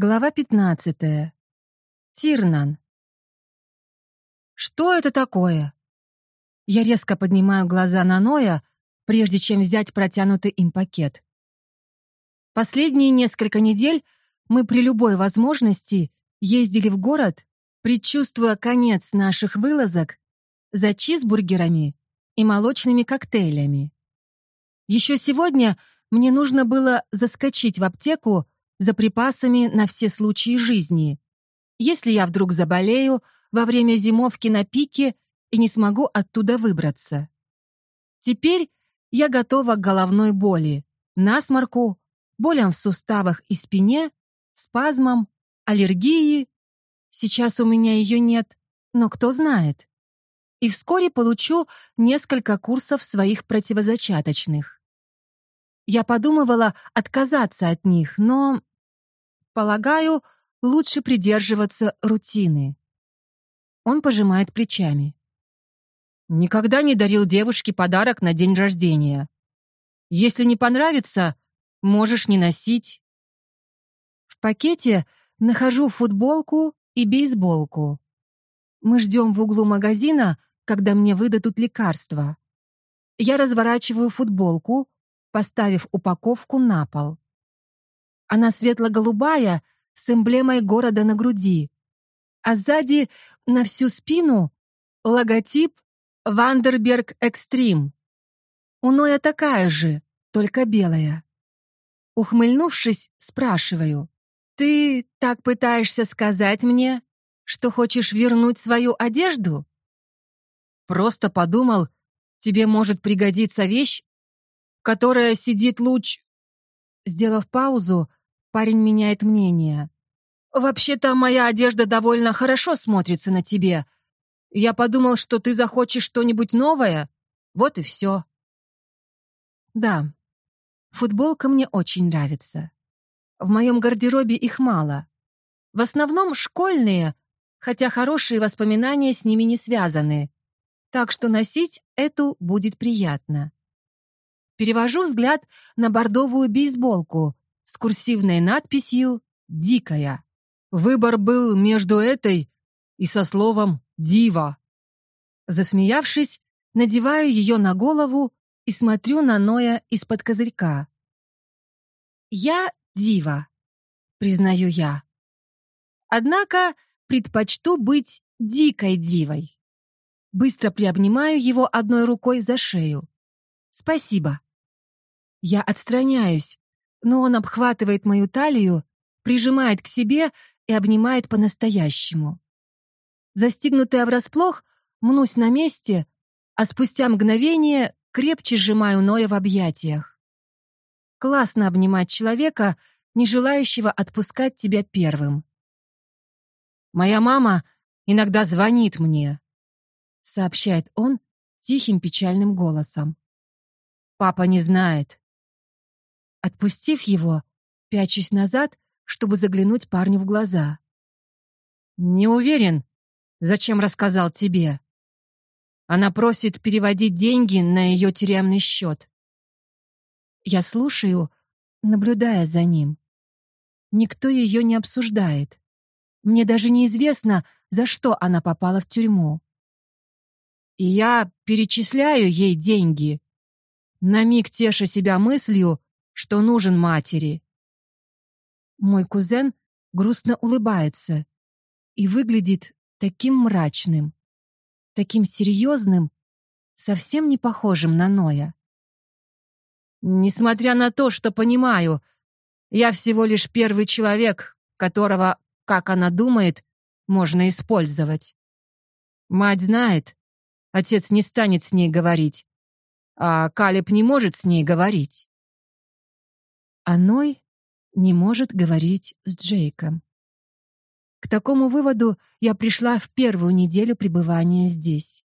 Глава 15. Тирнан. Что это такое? Я резко поднимаю глаза на Ноя, прежде чем взять протянутый им пакет. Последние несколько недель мы при любой возможности ездили в город, предчувствуя конец наших вылазок за чизбургерами и молочными коктейлями. Еще сегодня мне нужно было заскочить в аптеку за припасами на все случаи жизни. Если я вдруг заболею во время зимовки на пике и не смогу оттуда выбраться. Теперь я готова к головной боли, насморку, болям в суставах и спине, спазмам, аллергии. Сейчас у меня ее нет, но кто знает. И вскоре получу несколько курсов своих противозачаточных. Я подумывала отказаться от них, но Полагаю, лучше придерживаться рутины. Он пожимает плечами. Никогда не дарил девушке подарок на день рождения. Если не понравится, можешь не носить. В пакете нахожу футболку и бейсболку. Мы ждем в углу магазина, когда мне выдадут лекарства. Я разворачиваю футболку, поставив упаковку на пол. Она светло-голубая, с эмблемой города на груди. А сзади, на всю спину, логотип «Вандерберг Экстрим». У Ноя такая же, только белая. Ухмыльнувшись, спрашиваю. «Ты так пытаешься сказать мне, что хочешь вернуть свою одежду?» Просто подумал, тебе может пригодиться вещь, которая сидит луч... Сделав паузу, Парень меняет мнение. «Вообще-то моя одежда довольно хорошо смотрится на тебе. Я подумал, что ты захочешь что-нибудь новое. Вот и все». Да, футболка мне очень нравится. В моем гардеробе их мало. В основном школьные, хотя хорошие воспоминания с ними не связаны. Так что носить эту будет приятно. Перевожу взгляд на бордовую бейсболку, с курсивной надписью «Дикая». Выбор был между этой и со словом «дива». Засмеявшись, надеваю ее на голову и смотрю на Ноя из-под козырька. «Я дива», — признаю я. Однако предпочту быть дикой дивой. Быстро приобнимаю его одной рукой за шею. «Спасибо». Я отстраняюсь, но он обхватывает мою талию, прижимает к себе и обнимает по-настоящему. Застигнутая врасплох, мнусь на месте, а спустя мгновение крепче сжимаю Ноя в объятиях. Классно обнимать человека, не желающего отпускать тебя первым. «Моя мама иногда звонит мне», — сообщает он тихим печальным голосом. «Папа не знает. Отпустив его, пячусь назад, чтобы заглянуть парню в глаза. «Не уверен, зачем рассказал тебе. Она просит переводить деньги на ее тюремный счет». Я слушаю, наблюдая за ним. Никто ее не обсуждает. Мне даже неизвестно, за что она попала в тюрьму. И я перечисляю ей деньги, на миг теша себя мыслью, что нужен матери. Мой кузен грустно улыбается и выглядит таким мрачным, таким серьезным, совсем не похожим на Ноя. Несмотря на то, что понимаю, я всего лишь первый человек, которого, как она думает, можно использовать. Мать знает, отец не станет с ней говорить, а Калеб не может с ней говорить. Аной не может говорить с Джейком. К такому выводу я пришла в первую неделю пребывания здесь.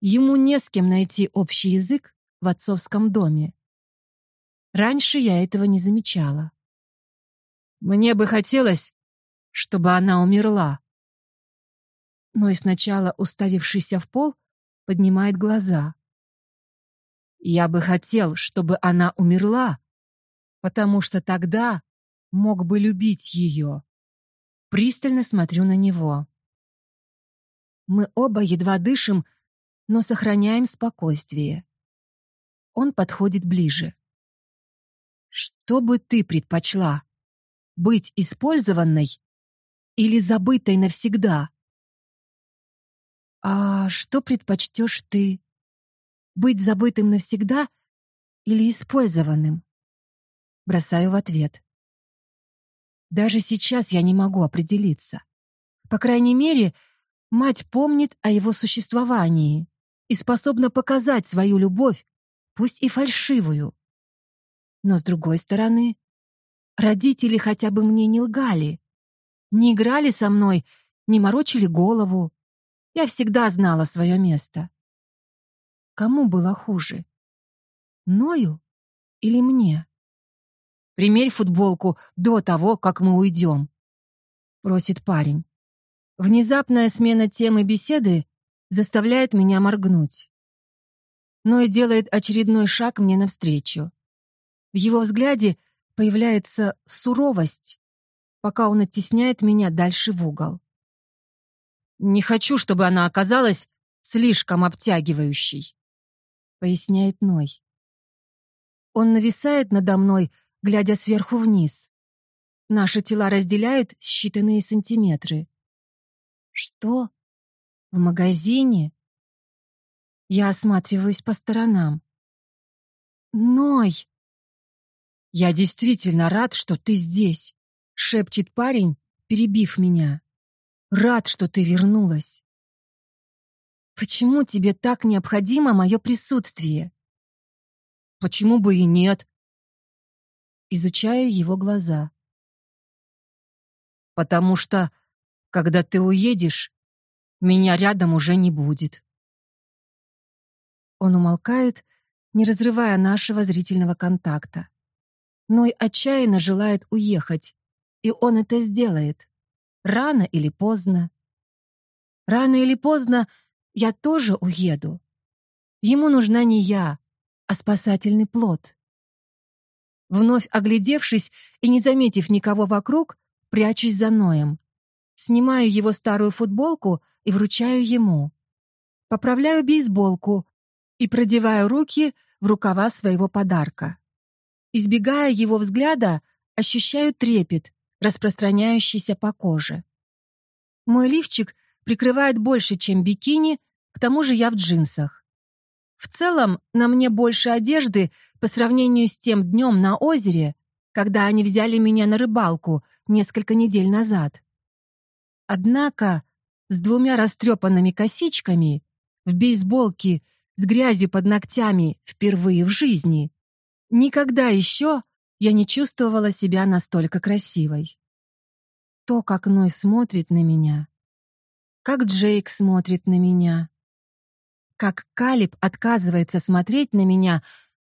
Ему не с кем найти общий язык в отцовском доме. Раньше я этого не замечала. Мне бы хотелось, чтобы она умерла. Но и сначала, уставившийся в пол, поднимает глаза. Я бы хотел, чтобы она умерла, потому что тогда мог бы любить ее. Пристально смотрю на него. Мы оба едва дышим, но сохраняем спокойствие. Он подходит ближе. Что бы ты предпочла? Быть использованной или забытой навсегда? А что предпочтешь ты? Быть забытым навсегда или использованным? Бросаю в ответ. Даже сейчас я не могу определиться. По крайней мере, мать помнит о его существовании и способна показать свою любовь, пусть и фальшивую. Но с другой стороны, родители хотя бы мне не лгали, не играли со мной, не морочили голову. Я всегда знала свое место. Кому было хуже? Ною или мне? Примерь футболку до того, как мы уйдем, просит парень. Внезапная смена темы беседы заставляет меня моргнуть. Ной делает очередной шаг мне навстречу. В его взгляде появляется суровость, пока он оттесняет меня дальше в угол. «Не хочу, чтобы она оказалась слишком обтягивающей», — поясняет Ной. Он нависает надо мной, глядя сверху вниз. Наши тела разделяют считанные сантиметры. Что? В магазине? Я осматриваюсь по сторонам. Ной! Я действительно рад, что ты здесь, шепчет парень, перебив меня. Рад, что ты вернулась. Почему тебе так необходимо мое присутствие? Почему бы и нет? Изучаю его глаза. Потому что когда ты уедешь, меня рядом уже не будет. Он умолкает, не разрывая нашего зрительного контакта. Ной отчаянно желает уехать, и он это сделает. Рано или поздно. Рано или поздно я тоже уеду. Ему нужна не я, а спасательный плод. Вновь оглядевшись и не заметив никого вокруг, прячусь за Ноем. Снимаю его старую футболку и вручаю ему. Поправляю бейсболку и продеваю руки в рукава своего подарка. Избегая его взгляда, ощущаю трепет, распространяющийся по коже. Мой лифчик прикрывает больше, чем бикини, к тому же я в джинсах. В целом, на мне больше одежды по сравнению с тем днем на озере, когда они взяли меня на рыбалку несколько недель назад. Однако с двумя растрепанными косичками, в бейсболке с грязью под ногтями впервые в жизни, никогда еще я не чувствовала себя настолько красивой. То, как Ной смотрит на меня, как Джейк смотрит на меня, как Калиб отказывается смотреть на меня,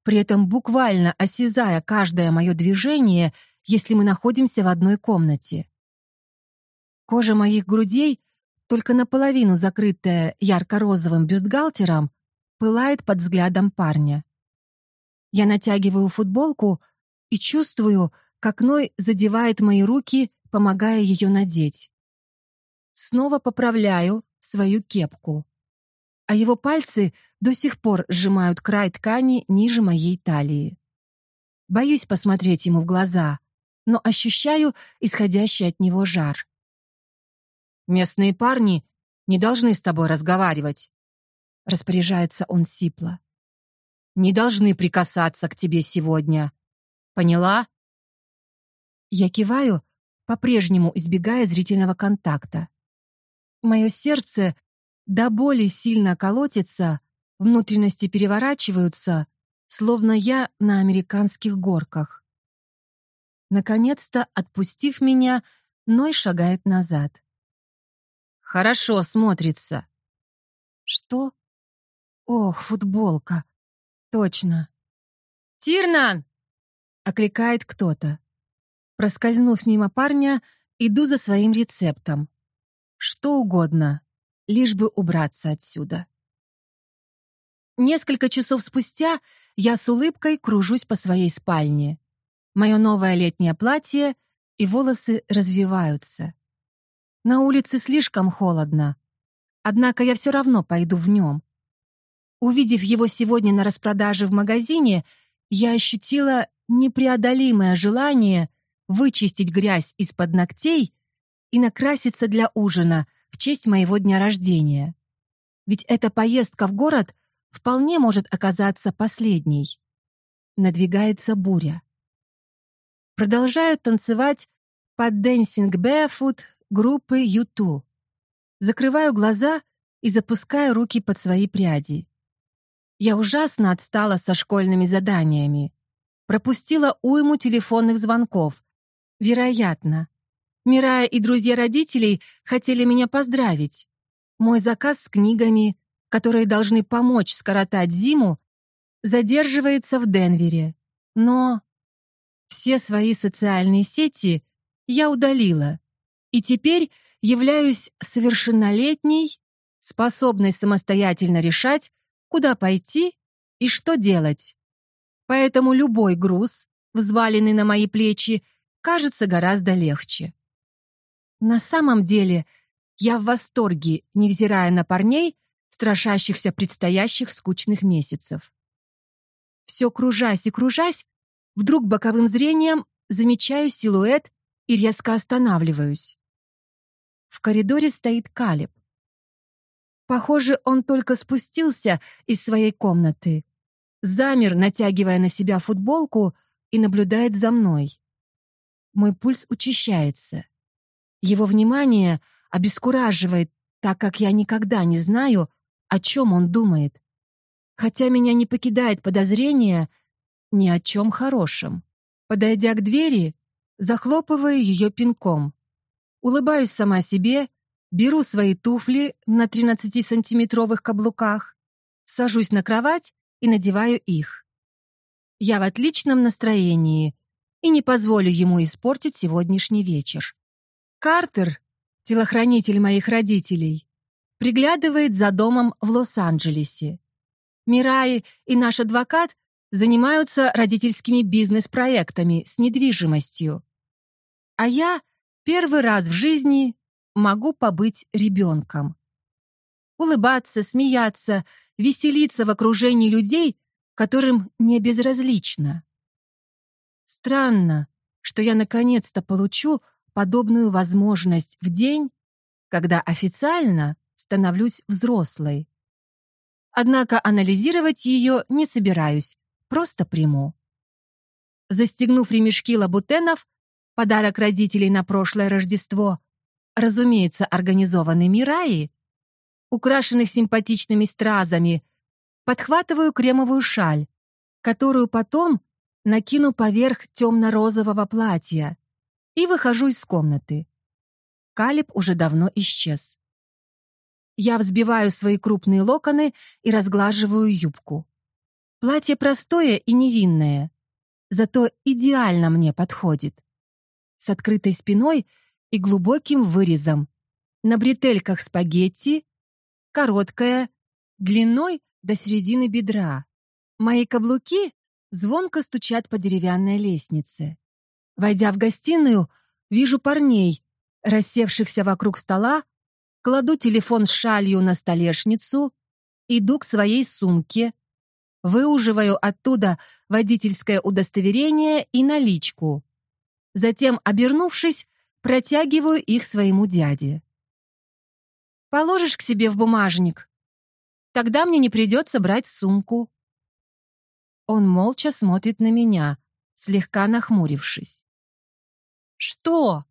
при этом буквально осязая каждое мое движение, если мы находимся в одной комнате. Кожа моих грудей, только наполовину закрытая ярко-розовым бюстгальтером, пылает под взглядом парня. Я натягиваю футболку и чувствую, как Ной задевает мои руки, помогая ее надеть. Снова поправляю свою кепку. А его пальцы до сих пор сжимают край ткани ниже моей талии. Боюсь посмотреть ему в глаза, но ощущаю исходящий от него жар. Местные парни не должны с тобой разговаривать. Распоряжается он сипло. Не должны прикасаться к тебе сегодня. Поняла? Я киваю, по-прежнему избегая зрительного контакта. Мое сердце до боли сильно колотится, внутренности переворачиваются, словно я на американских горках. Наконец-то, отпустив меня, Ной шагает назад. Хорошо смотрится. Что? Ох, футболка. Точно. Тирнан! окликает кто-то. Проскользнув мимо парня, иду за своим рецептом. Что угодно, лишь бы убраться отсюда. Несколько часов спустя я с улыбкой кружусь по своей спальне. Мое новое летнее платье и волосы развиваются. На улице слишком холодно, однако я все равно пойду в нем. Увидев его сегодня на распродаже в магазине, я ощутила непреодолимое желание вычистить грязь из-под ногтей и накраситься для ужина в честь моего дня рождения. Ведь эта поездка в город вполне может оказаться последней. Надвигается буря. Продолжаю танцевать под Dancing Barefoot группы U2. Закрываю глаза и запускаю руки под свои пряди. Я ужасно отстала со школьными заданиями. Пропустила уйму телефонных звонков. Вероятно. Мирая и друзья родителей хотели меня поздравить. Мой заказ с книгами, которые должны помочь скоротать зиму, задерживается в Денвере. Но все свои социальные сети я удалила. И теперь являюсь совершеннолетней, способной самостоятельно решать, куда пойти и что делать. Поэтому любой груз, взваленный на мои плечи, кажется гораздо легче. На самом деле, я в восторге, невзирая на парней, страшащихся предстоящих скучных месяцев. Все кружась и кружась, вдруг боковым зрением замечаю силуэт и резко останавливаюсь. В коридоре стоит Калиб. Похоже, он только спустился из своей комнаты, замер, натягивая на себя футболку и наблюдает за мной. Мой пульс учащается. Его внимание обескураживает, так как я никогда не знаю, о чем он думает. Хотя меня не покидает подозрение ни о чем хорошем. Подойдя к двери, захлопываю ее пинком. Улыбаюсь сама себе, беру свои туфли на 13-сантиметровых каблуках, сажусь на кровать и надеваю их. Я в отличном настроении и не позволю ему испортить сегодняшний вечер. Картер, телохранитель моих родителей, приглядывает за домом в Лос-Анджелесе. Мираи и наш адвокат занимаются родительскими бизнес-проектами с недвижимостью. А я первый раз в жизни могу побыть ребенком. Улыбаться, смеяться, веселиться в окружении людей, которым не безразлично. Странно, что я наконец-то получу подобную возможность в день, когда официально становлюсь взрослой. Однако анализировать ее не собираюсь, просто приму. Застегнув ремешки лабутенов, подарок родителей на прошлое Рождество, разумеется, организованный Мираи, украшенных симпатичными стразами, подхватываю кремовую шаль, которую потом накину поверх темно-розового платья, и выхожу из комнаты. Калиб уже давно исчез. Я взбиваю свои крупные локоны и разглаживаю юбку. Платье простое и невинное, зато идеально мне подходит. С открытой спиной и глубоким вырезом. На бретельках спагетти, короткая, длиной до середины бедра. Мои каблуки звонко стучат по деревянной лестнице. Войдя в гостиную, вижу парней, рассевшихся вокруг стола, кладу телефон с шалью на столешницу, иду к своей сумке, выуживаю оттуда водительское удостоверение и наличку. Затем, обернувшись, протягиваю их своему дяде. «Положишь к себе в бумажник? Тогда мне не придется брать сумку». Он молча смотрит на меня, слегка нахмурившись. «Что?»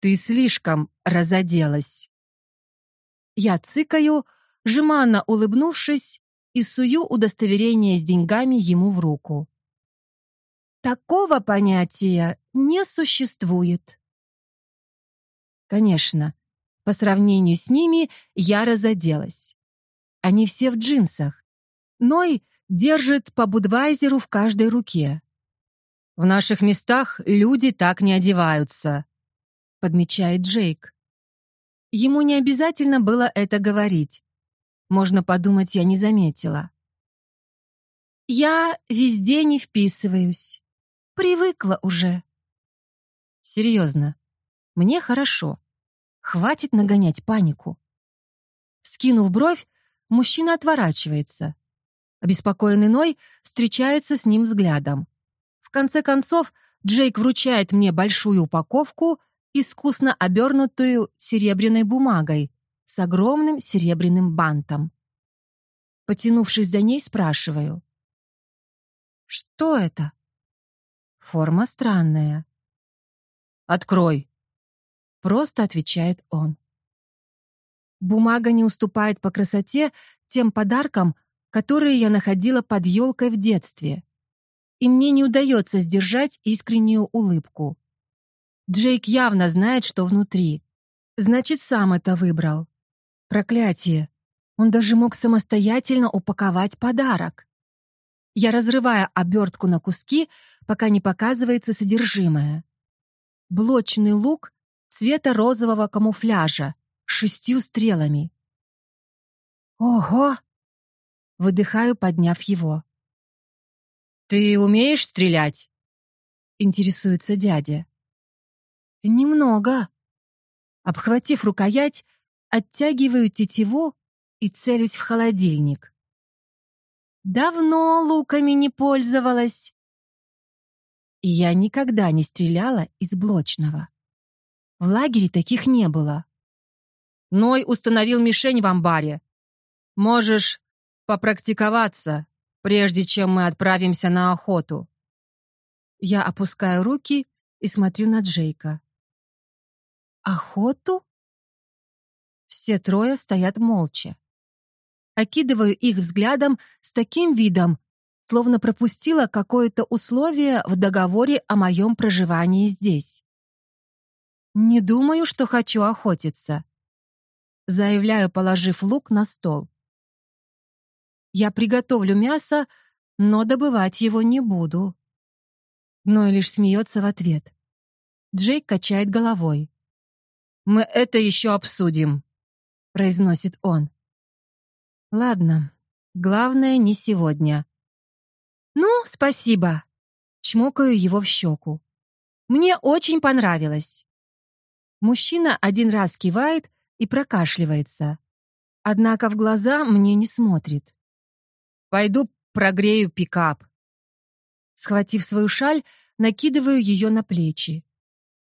«Ты слишком разоделась». Я цыкаю, жеманно улыбнувшись, и сую удостоверение с деньгами ему в руку. Такого понятия не существует. Конечно, по сравнению с ними я разоделась. Они все в джинсах. Ной держит по Будвайзеру в каждой руке. В наших местах люди так не одеваются, подмечает Джейк. Ему не обязательно было это говорить. Можно подумать, я не заметила. Я везде не вписываюсь. Привыкла уже. Серьезно. Мне хорошо. Хватит нагонять панику. Скинув бровь, мужчина отворачивается. Обеспокоенный Ной встречается с ним взглядом. В конце концов, Джейк вручает мне большую упаковку, искусно обернутую серебряной бумагой с огромным серебряным бантом. Потянувшись за ней, спрашиваю. «Что это?» Форма странная. «Открой», — просто отвечает он. Бумага не уступает по красоте тем подаркам, которые я находила под елкой в детстве. И мне не удается сдержать искреннюю улыбку. Джейк явно знает, что внутри. Значит, сам это выбрал. Проклятие. Он даже мог самостоятельно упаковать подарок. Я разрываю обертку на куски, пока не показывается содержимое. Блочный лук цвета розового камуфляжа, шестью стрелами. «Ого!» — выдыхаю, подняв его. «Ты умеешь стрелять?» — интересуется дядя. «Немного». Обхватив рукоять, оттягиваю тетиву и целюсь в холодильник. Давно луками не пользовалась. И я никогда не стреляла из блочного. В лагере таких не было. Ной установил мишень в амбаре. Можешь попрактиковаться, прежде чем мы отправимся на охоту. Я опускаю руки и смотрю на Джейка. Охоту? Все трое стоят молча. Окидываю их взглядом с таким видом, словно пропустила какое-то условие в договоре о моем проживании здесь. «Не думаю, что хочу охотиться», — заявляю, положив лук на стол. «Я приготовлю мясо, но добывать его не буду». Но лишь смеется в ответ. Джейк качает головой. «Мы это еще обсудим», — произносит он. «Ладно, главное не сегодня», «Ну, спасибо!» Чмокаю его в щеку. «Мне очень понравилось!» Мужчина один раз кивает и прокашливается. Однако в глаза мне не смотрит. «Пойду прогрею пикап». Схватив свою шаль, накидываю ее на плечи.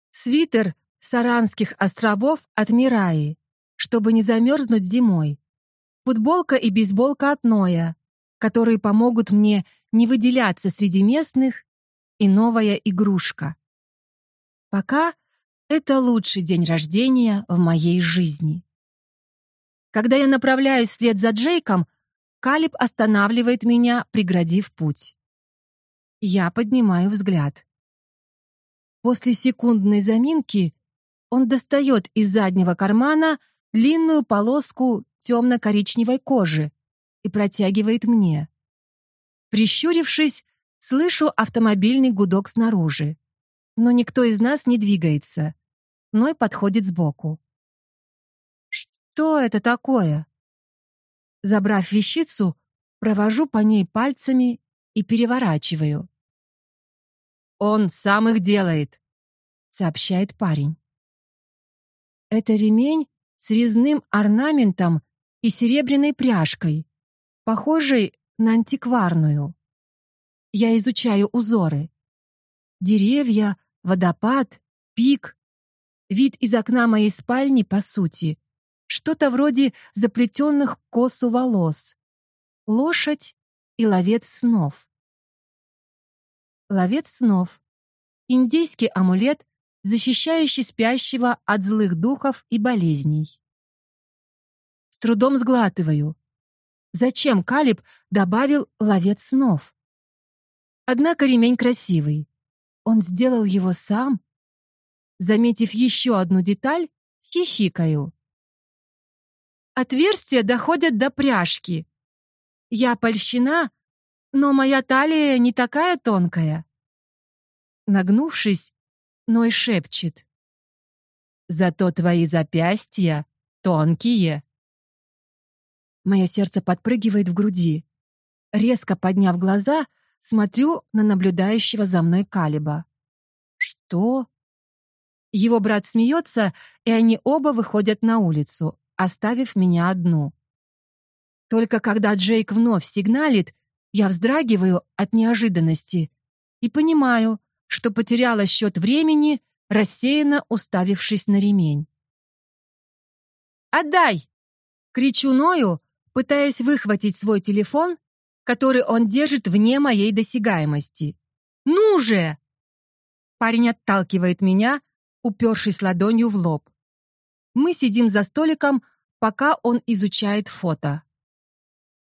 Свитер Саранских островов от Мираи, чтобы не замерзнуть зимой. Футболка и бейсболка от Ноя, которые помогут мне не выделяться среди местных и новая игрушка. Пока это лучший день рождения в моей жизни. Когда я направляюсь вслед за Джейком, Калиб останавливает меня, преградив путь. Я поднимаю взгляд. После секундной заминки он достает из заднего кармана длинную полоску темно-коричневой кожи и протягивает мне. Прищурившись, слышу автомобильный гудок снаружи. Но никто из нас не двигается. Ной подходит сбоку. «Что это такое?» Забрав вещицу, провожу по ней пальцами и переворачиваю. «Он сам их делает», — сообщает парень. Это ремень с резным орнаментом и серебряной пряжкой, похожий на антикварную. Я изучаю узоры. Деревья, водопад, пик. Вид из окна моей спальни, по сути, что-то вроде заплетенных косу волос. Лошадь и ловец снов. Ловец снов. Индийский амулет, защищающий спящего от злых духов и болезней. С трудом сглатываю. Зачем Калиб добавил ловец снов? Однако ремень красивый. Он сделал его сам. Заметив еще одну деталь, хихикаю. Отверстия доходят до пряжки. Я польщена, но моя талия не такая тонкая. Нагнувшись, Ной шепчет. Зато твои запястья тонкие. Мое сердце подпрыгивает в груди. Резко подняв глаза, смотрю на наблюдающего за мной Калиба. Что? Его брат смеется, и они оба выходят на улицу, оставив меня одну. Только когда Джейк вновь сигналит, я вздрагиваю от неожиданности и понимаю, что потеряла счет времени, рассеянно уставившись на ремень. «Отдай!» — кричу Ною, пытаясь выхватить свой телефон, который он держит вне моей досягаемости. «Ну же!» Парень отталкивает меня, упершись ладонью в лоб. Мы сидим за столиком, пока он изучает фото.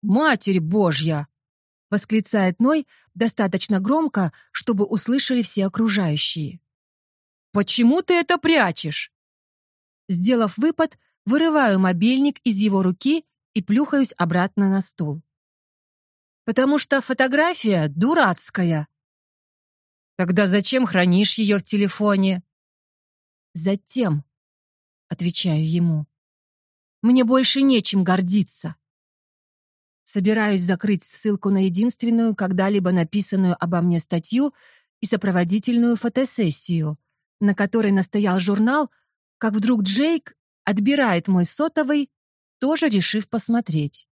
«Матерь Божья!» — восклицает Ной достаточно громко, чтобы услышали все окружающие. «Почему ты это прячешь?» Сделав выпад, вырываю мобильник из его руки и плюхаюсь обратно на стул. «Потому что фотография дурацкая». «Тогда зачем хранишь ее в телефоне?» «Затем», — отвечаю ему. «Мне больше нечем гордиться». Собираюсь закрыть ссылку на единственную когда-либо написанную обо мне статью и сопроводительную фотосессию, на которой настоял журнал, как вдруг Джейк отбирает мой сотовый, тоже решив посмотреть.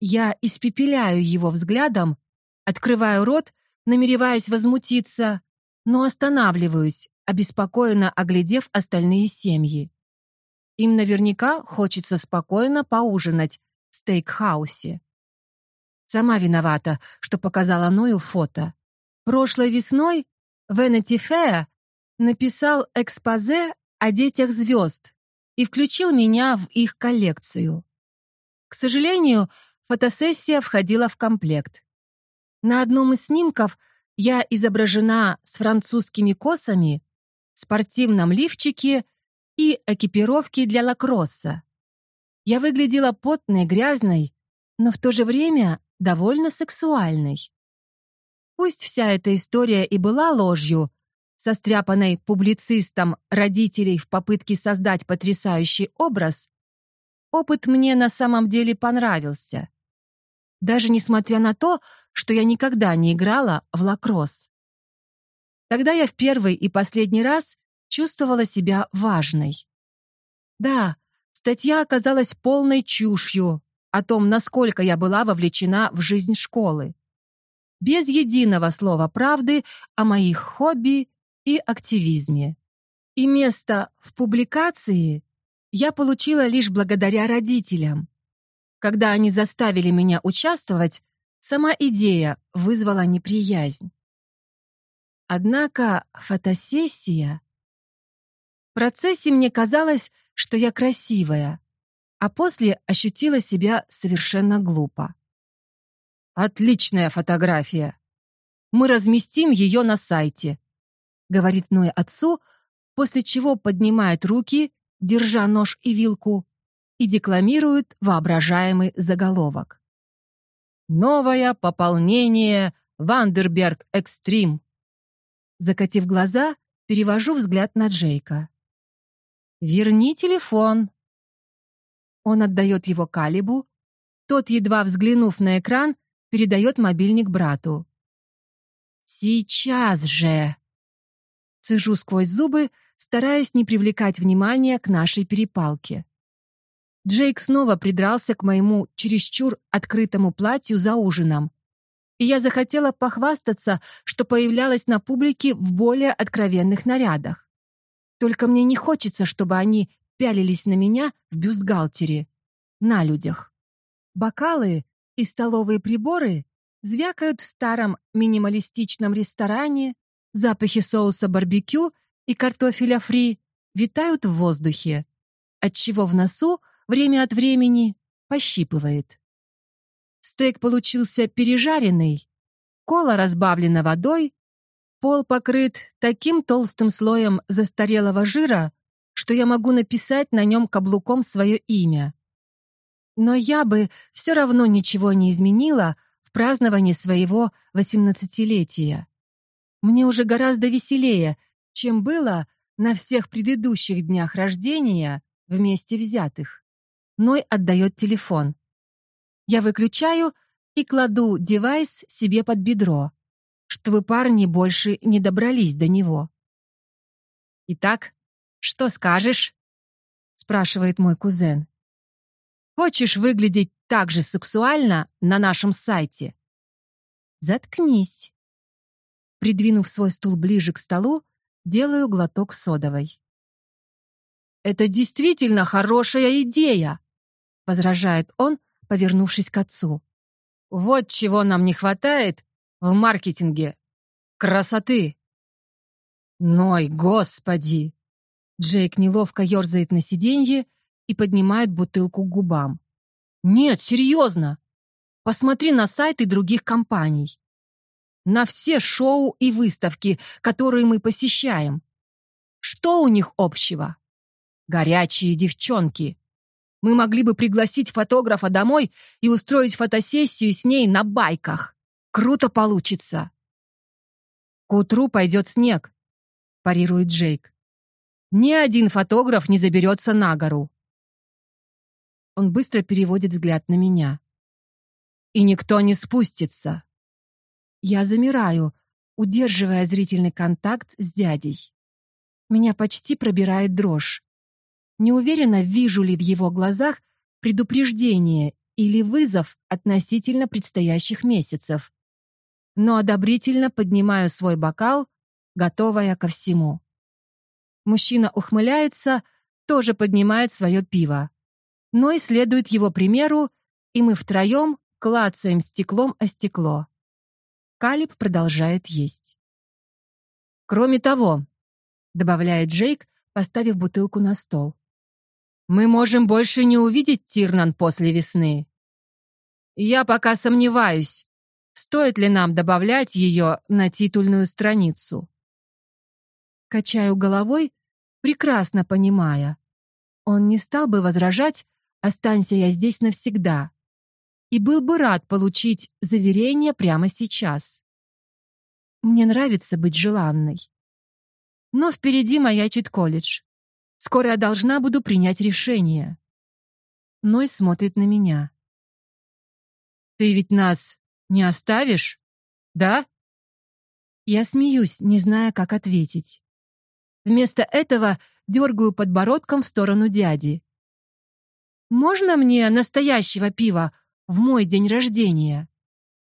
Я испепеляю его взглядом, открываю рот, намереваясь возмутиться, но останавливаюсь, обеспокоенно оглядев остальные семьи. Им наверняка хочется спокойно поужинать стейкхаусе. Сама виновата, что показала Ною фото. Прошлой весной Vanity Fair написал экспозе о детях звезд и включил меня в их коллекцию. К сожалению, фотосессия входила в комплект. На одном из снимков я изображена с французскими косами, спортивном лифчике и экипировке для лакросса. Я выглядела потной, грязной, но в то же время довольно сексуальной. Пусть вся эта история и была ложью, состряпанной публицистом родителей в попытке создать потрясающий образ, опыт мне на самом деле понравился. Даже несмотря на то, что я никогда не играла в лакросс. Тогда я в первый и последний раз чувствовала себя важной. Да, Статья оказалась полной чушью о том, насколько я была вовлечена в жизнь школы. Без единого слова правды о моих хобби и активизме. И место в публикации я получила лишь благодаря родителям. Когда они заставили меня участвовать, сама идея вызвала неприязнь. Однако фотосессия... В процессе мне казалось, что я красивая, а после ощутила себя совершенно глупо. «Отличная фотография! Мы разместим ее на сайте», — говорит Ной отцу, после чего поднимает руки, держа нож и вилку, и декламирует воображаемый заголовок. «Новое пополнение Вандерберг Экстрим». Закатив глаза, перевожу взгляд на Джейка. «Верни телефон». Он отдает его Калибу. Тот, едва взглянув на экран, передает мобильник брату. «Сейчас же!» Цежу сквозь зубы, стараясь не привлекать внимания к нашей перепалке. Джейк снова придрался к моему чересчур открытому платью за ужином. И я захотела похвастаться, что появлялась на публике в более откровенных нарядах. Только мне не хочется, чтобы они пялились на меня в бюстгальтере. На людях. Бокалы и столовые приборы звякают в старом минималистичном ресторане, запахи соуса барбекю и картофеля фри витают в воздухе, отчего в носу время от времени пощипывает. Стейк получился пережаренный, кола разбавлена водой, Пол покрыт таким толстым слоем застарелого жира, что я могу написать на нем каблуком свое имя. Но я бы все равно ничего не изменила в праздновании своего восемнадцатилетия. Мне уже гораздо веселее, чем было на всех предыдущих днях рождения вместе взятых. Ной отдает телефон. Я выключаю и кладу девайс себе под бедро чтобы парни больше не добрались до него. Итак, что скажешь? спрашивает мой кузен. Хочешь выглядеть так же сексуально на нашем сайте? Заткнись. Придвинув свой стул ближе к столу, делаю глоток содовой. Это действительно хорошая идея, возражает он, повернувшись к отцу. Вот чего нам не хватает в маркетинге. Красоты. Ной, господи. Джейк неловко ерзает на сиденье и поднимает бутылку к губам. Нет, серьезно. Посмотри на сайты других компаний. На все шоу и выставки, которые мы посещаем. Что у них общего? Горячие девчонки. Мы могли бы пригласить фотографа домой и устроить фотосессию с ней на байках. Круто получится. К утру пойдет снег, парирует Джейк. Ни один фотограф не заберется на гору. Он быстро переводит взгляд на меня. И никто не спустится. Я замираю, удерживая зрительный контакт с дядей. Меня почти пробирает дрожь. Не уверена, вижу ли в его глазах предупреждение или вызов относительно предстоящих месяцев. Но одобрительно поднимаю свой бокал, готовая ко всему. Мужчина ухмыляется, тоже поднимает свое пиво но и следует его примеру, и мы втроем клацаем стеклом о стекло. Калиб продолжает есть. Кроме того, добавляет Джейк, поставив бутылку на стол. Мы можем больше не увидеть Тирнан после весны. Я пока сомневаюсь, стоит ли нам добавлять ее на титульную страницу. Качаю головой, прекрасно понимая. Он не стал бы возражать, Останься я здесь навсегда. И был бы рад получить заверение прямо сейчас. Мне нравится быть желанной. Но впереди маячит колледж. Скоро я должна буду принять решение. Ной смотрит на меня. Ты ведь нас не оставишь? Да? Я смеюсь, не зная, как ответить. Вместо этого дергаю подбородком в сторону дяди. Можно мне настоящего пива в мой день рождения?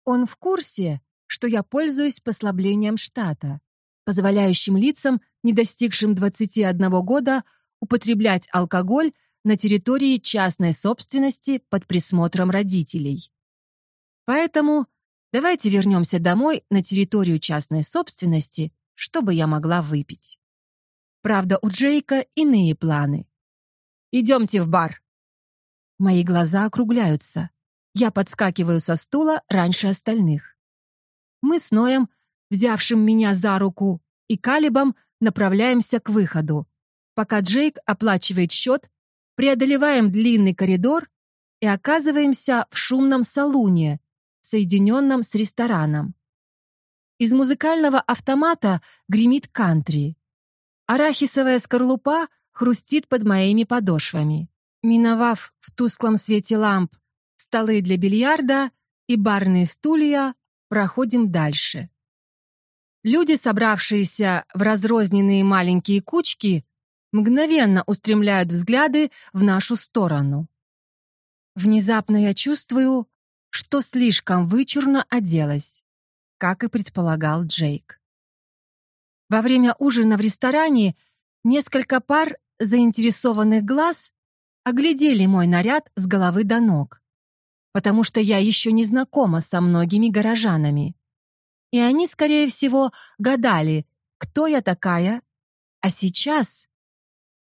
Он в курсе, что я пользуюсь послаблением штата, позволяющим лицам, не достигшим 21 года, употреблять алкоголь на территории частной собственности под присмотром родителей. Поэтому давайте вернемся домой на территорию частной собственности, чтобы я могла выпить. Правда, у Джейка иные планы. Идемте в бар. Мои глаза округляются. Я подскакиваю со стула раньше остальных. Мы с Ноем, взявшим меня за руку, и Калибом направляемся к выходу. Пока Джейк оплачивает счет, преодолеваем длинный коридор и оказываемся в шумном салуне, соединенном с рестораном. Из музыкального автомата гремит кантри. Арахисовая скорлупа хрустит под моими подошвами. Миновав в тусклом свете ламп столы для бильярда и барные стулья, проходим дальше. Люди, собравшиеся в разрозненные маленькие кучки, мгновенно устремляют взгляды в нашу сторону. Внезапно я чувствую, что слишком вычурно оделась, как и предполагал Джейк. Во время ужина в ресторане несколько пар заинтересованных глаз оглядели мой наряд с головы до ног, потому что я еще не знакома со многими горожанами. И они, скорее всего, гадали, кто я такая, а сейчас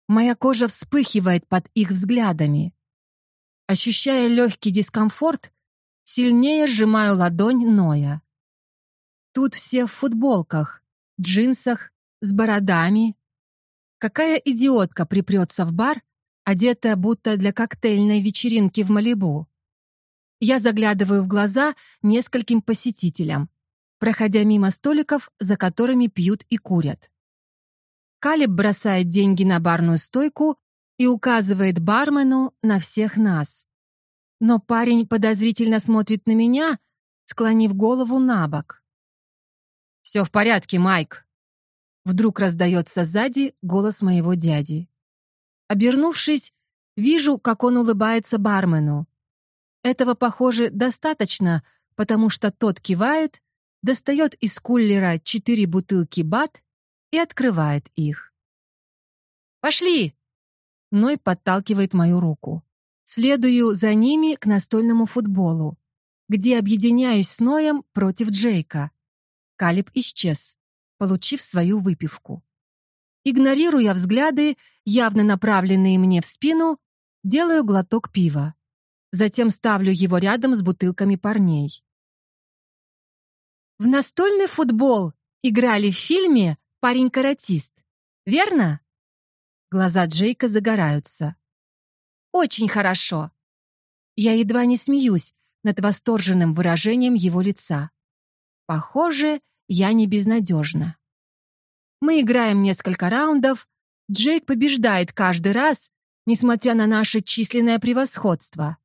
моя кожа вспыхивает под их взглядами. Ощущая легкий дискомфорт, сильнее сжимаю ладонь Ноя. Тут все в футболках, джинсах, с бородами. Какая идиотка припрется в бар одетая будто для коктейльной вечеринки в Малибу. Я заглядываю в глаза нескольким посетителям, проходя мимо столиков, за которыми пьют и курят. Калиб бросает деньги на барную стойку и указывает бармену на всех нас. Но парень подозрительно смотрит на меня, склонив голову на бок. «Все в порядке, Майк», Вдруг раздается сзади голос моего дяди. Обернувшись, вижу, как он улыбается бармену. Этого, похоже, достаточно, потому что тот кивает, достает из кулера четыре бутылки бат и открывает их. «Пошли!» Ной подталкивает мою руку. Следую за ними к настольному футболу, где объединяюсь с Ноем против Джейка. Калиб исчез, получив свою выпивку. Игнорируя взгляды, явно направленные мне в спину, делаю глоток пива. Затем ставлю его рядом с бутылками парней. В настольный футбол играли в фильме «Парень-каратист», верно? Глаза Джейка загораются. Очень хорошо. Я едва не смеюсь над восторженным выражением его лица. Похоже, я не безнадежна. Мы играем несколько раундов. Джейк побеждает каждый раз, несмотря на наше численное превосходство.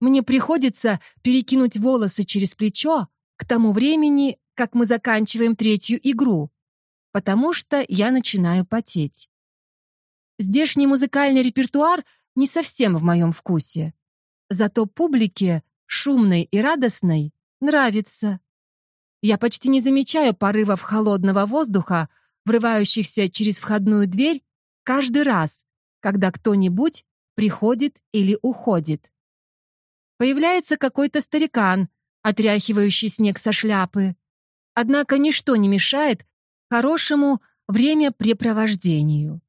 Мне приходится перекинуть волосы через плечо к тому времени, как мы заканчиваем третью игру, потому что я начинаю потеть. Здешний музыкальный репертуар не совсем в моем вкусе. Зато публике, шумной и радостной, нравится. Я почти не замечаю порывов холодного воздуха, врывающихся через входную дверь каждый раз, когда кто-нибудь приходит или уходит. Появляется какой-то старикан, отряхивающий снег со шляпы. Однако ничто не мешает хорошему времяпрепровождению.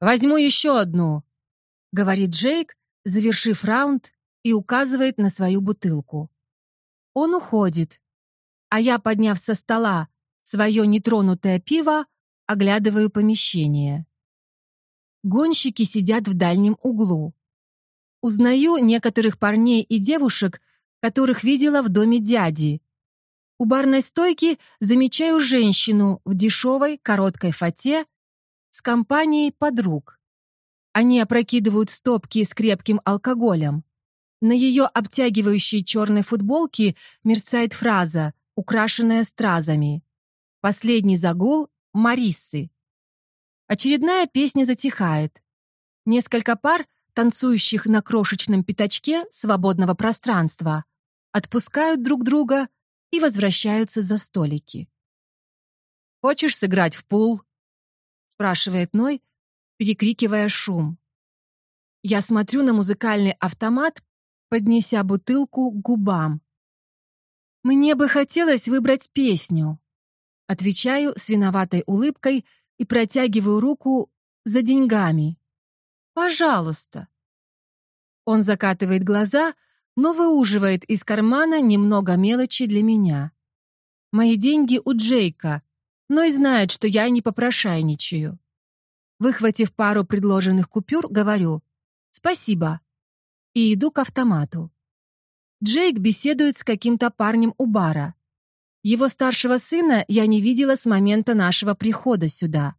«Возьму еще одну», — говорит Джейк, завершив раунд и указывает на свою бутылку. Он уходит, а я, подняв со стола свое нетронутое пиво, оглядываю помещение. Гонщики сидят в дальнем углу. Узнаю некоторых парней и девушек, которых видела в доме дяди. У барной стойки замечаю женщину в дешевой короткой фате с компанией подруг. Они опрокидывают стопки с крепким алкоголем. На ее обтягивающей черной футболке мерцает фраза, украшенная стразами. Последний загул Мариссы. Очередная песня затихает. Несколько пар, танцующих на крошечном пятачке свободного пространства, отпускают друг друга и возвращаются за столики. «Хочешь сыграть в пул?» спрашивает Ной, перекрикивая шум. Я смотрю на музыкальный автомат, поднеся бутылку к губам. «Мне бы хотелось выбрать песню», отвечаю с виноватой улыбкой и протягиваю руку за деньгами. «Пожалуйста». Он закатывает глаза, но выуживает из кармана немного мелочи для меня. Мои деньги у Джейка, но и знает, что я не попрошайничаю. Выхватив пару предложенных купюр, говорю «Спасибо» и иду к автомату. Джейк беседует с каким-то парнем у бара. Его старшего сына я не видела с момента нашего прихода сюда.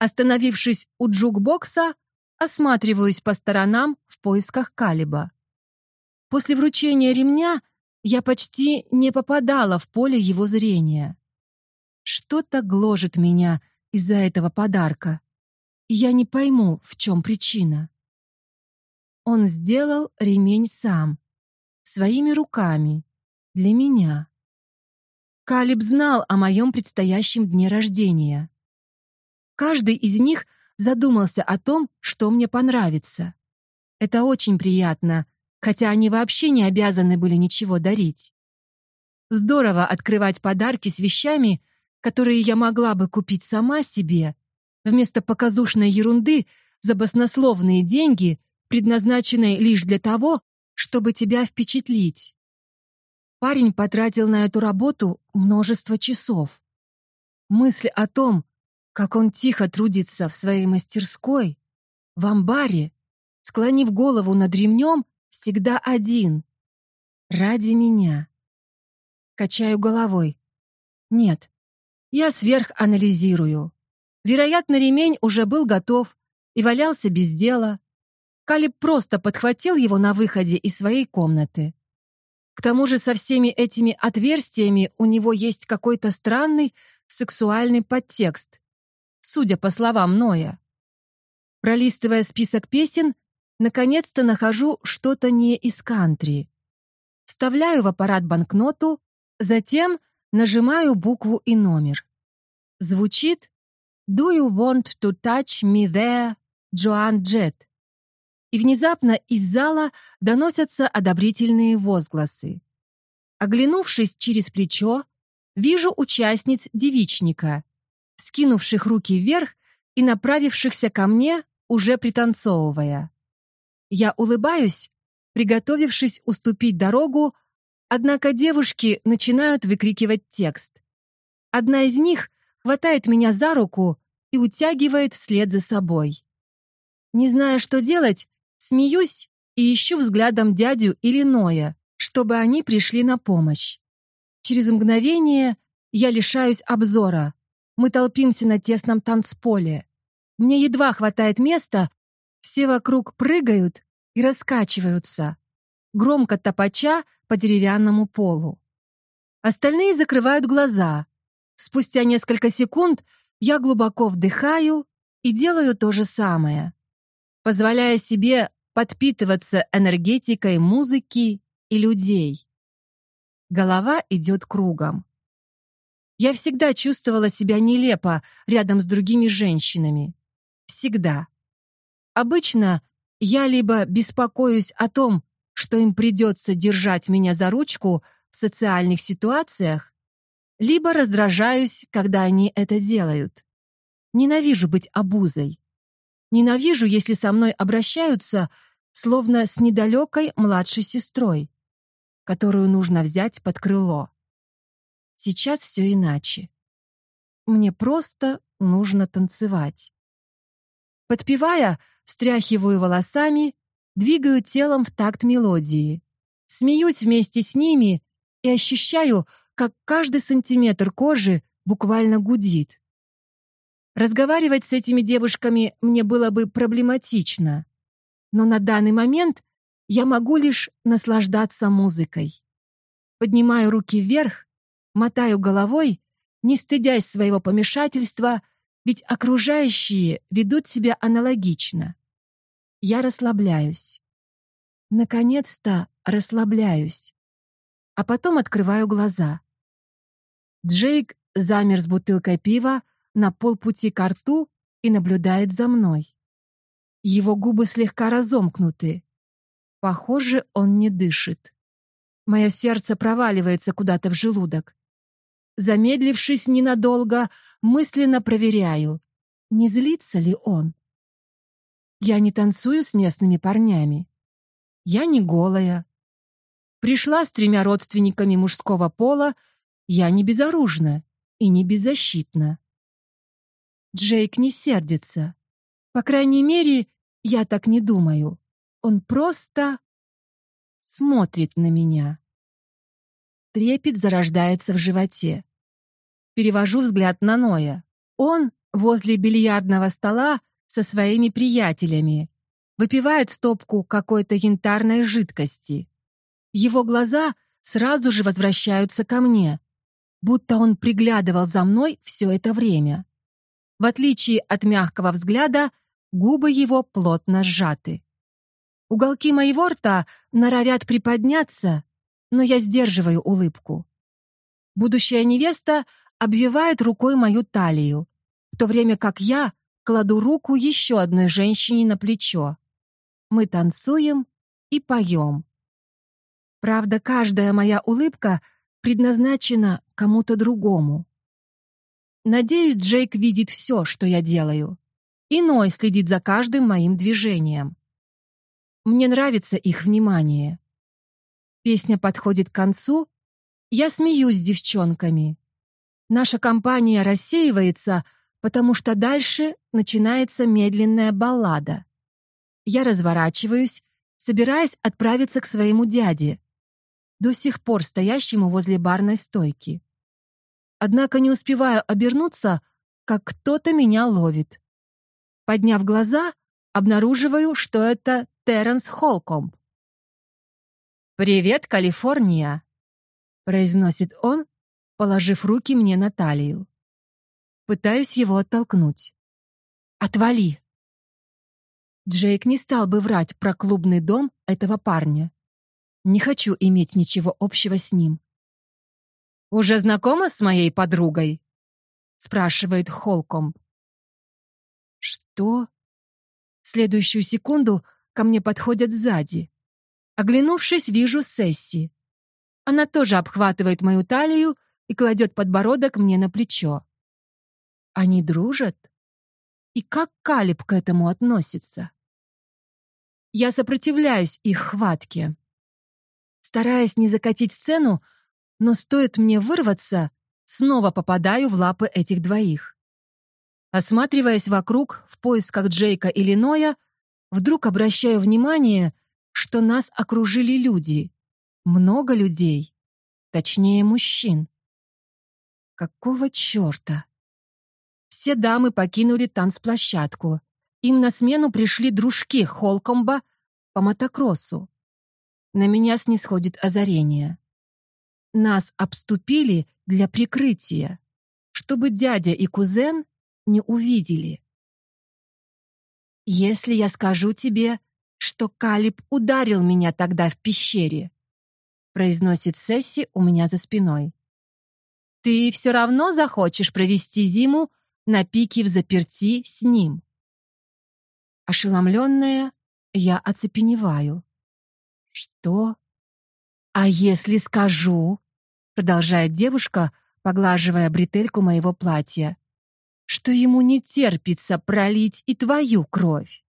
Остановившись у джукбокса, осматриваюсь по сторонам в поисках Калиба. После вручения ремня я почти не попадала в поле его зрения. Что-то гложет меня из-за этого подарка. Я не пойму, в чем причина. Он сделал ремень сам, своими руками, для меня. Калиб знал о моем предстоящем дне рождения. Каждый из них задумался о том, что мне понравится. Это очень приятно, хотя они вообще не обязаны были ничего дарить. Здорово открывать подарки с вещами, которые я могла бы купить сама себе, вместо показушной ерунды за баснословные деньги, предназначенной лишь для того, чтобы тебя впечатлить. Парень потратил на эту работу множество часов. Мысль о том, как он тихо трудится в своей мастерской, в амбаре, склонив голову над ремнем, всегда один. Ради меня. Качаю головой. Нет, я сверханализирую. Вероятно, ремень уже был готов и валялся без дела. Калиб просто подхватил его на выходе из своей комнаты. К тому же со всеми этими отверстиями у него есть какой-то странный, сексуальный подтекст, судя по словам Ноя. Пролистывая список песен, наконец-то нахожу что-то не из кантри. Вставляю в аппарат банкноту, затем нажимаю букву и номер. Звучит «Do you want to touch me there, Joan Jett?» И внезапно из зала доносятся одобрительные возгласы. Оглянувшись через плечо, вижу участниц девичника, скинувших руки вверх и направившихся ко мне, уже пританцовывая. Я улыбаюсь, приготовившись уступить дорогу, однако девушки начинают выкрикивать текст. Одна из них хватает меня за руку и утягивает вслед за собой. Не зная, что делать, смеюсь и ищу взглядом дядю или Ноя, чтобы они пришли на помощь. Через мгновение я лишаюсь обзора. Мы толпимся на тесном танцполе. Мне едва хватает места, все вокруг прыгают и раскачиваются, громко топача по деревянному полу. Остальные закрывают глаза. Спустя несколько секунд я глубоко вдыхаю и делаю то же самое, позволяя себе подпитываться энергетикой музыки и людей. Голова идет кругом. Я всегда чувствовала себя нелепо рядом с другими женщинами. Всегда. Обычно я либо беспокоюсь о том, что им придется держать меня за ручку в социальных ситуациях, либо раздражаюсь, когда они это делают. Ненавижу быть обузой. Ненавижу, если со мной обращаются, словно с недалекой младшей сестрой, которую нужно взять под крыло. Сейчас все иначе. Мне просто нужно танцевать. Подпевая, встряхиваю волосами, двигаю телом в такт мелодии. Смеюсь вместе с ними и ощущаю, как каждый сантиметр кожи буквально гудит. Разговаривать с этими девушками мне было бы проблематично, но на данный момент я могу лишь наслаждаться музыкой. Поднимаю руки вверх, мотаю головой, не стыдясь своего помешательства — ведь окружающие ведут себя аналогично. Я расслабляюсь. Наконец-то расслабляюсь. А потом открываю глаза. Джейк замер с бутылкой пива на полпути к рту и наблюдает за мной. Его губы слегка разомкнуты. Похоже, он не дышит. Мое сердце проваливается куда-то в желудок. Замедлившись ненадолго, мысленно проверяю, не злится ли он. Я не танцую с местными парнями. Я не голая. Пришла с тремя родственниками мужского пола, я не безоружна и не беззащитна. Джейк не сердится. По крайней мере, я так не думаю. Он просто смотрит на меня. Трепет зарождается в животе. Перевожу взгляд на Ноя. Он возле бильярдного стола со своими приятелями. Выпивает стопку какой-то янтарной жидкости. Его глаза сразу же возвращаются ко мне, будто он приглядывал за мной все это время. В отличие от мягкого взгляда, губы его плотно сжаты. Уголки моего рта норовят приподняться, но я сдерживаю улыбку. Будущая невеста обвивает рукой мою талию, в то время как я кладу руку еще одной женщине на плечо. Мы танцуем и поем. Правда, каждая моя улыбка предназначена кому-то другому. Надеюсь, Джейк видит все, что я делаю. Иной следит за каждым моим движением. Мне нравится их внимание. Песня подходит к концу. Я смеюсь с девчонками. Наша компания рассеивается, потому что дальше начинается медленная баллада. Я разворачиваюсь, собираясь отправиться к своему дяде, до сих пор стоящему возле барной стойки. Однако не успеваю обернуться, как кто-то меня ловит. Подняв глаза, обнаруживаю, что это Терренс Холкомб. «Привет, Калифорния!» — произносит он, положив руки мне на талию. Пытаюсь его оттолкнуть. «Отвали!» Джейк не стал бы врать про клубный дом этого парня. Не хочу иметь ничего общего с ним. «Уже знакома с моей подругой?» спрашивает Холком. «Что?» следующую секунду ко мне подходят сзади. Оглянувшись, вижу Сесси. Она тоже обхватывает мою талию и кладет подбородок мне на плечо. Они дружат? И как Калиб к этому относится? Я сопротивляюсь их хватке. Стараясь не закатить сцену, но стоит мне вырваться, снова попадаю в лапы этих двоих. Осматриваясь вокруг в поисках Джейка или Ноя, вдруг обращаю внимание, что нас окружили люди. Много людей. Точнее, мужчин. Какого черта? Все дамы покинули танцплощадку. Им на смену пришли дружки Холкомба по мотокроссу. На меня снисходит озарение. Нас обступили для прикрытия, чтобы дядя и кузен не увидели. Если я скажу тебе, что Калиб ударил меня тогда в пещере, произносит Сесси у меня за спиной. Ты все равно захочешь провести зиму на пике в заперти с ним. Ошеломленная, я оцепеневаю. Что? А если скажу, продолжает девушка, поглаживая бретельку моего платья, что ему не терпится пролить и твою кровь.